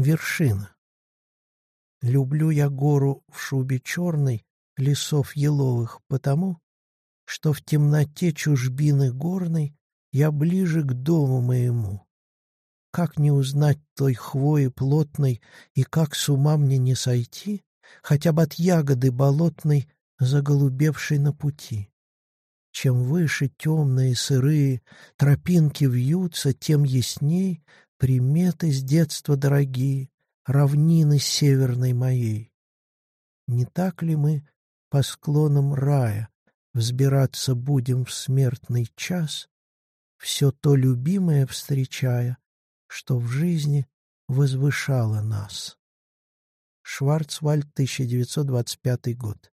Вершина. Люблю я гору в шубе черной, лесов еловых, потому, что в темноте чужбины горной я ближе к дому моему. Как не узнать той хвои плотной и как с ума мне не сойти, хотя бы от ягоды болотной, заголубевшей на пути? Чем выше темные сырые тропинки вьются, тем ясней приметы с детства дорогие, равнины северной моей. Не так ли мы по склонам рая взбираться будем в смертный час, все то любимое встречая, что в жизни возвышало нас? Шварцвальд, 1925 год.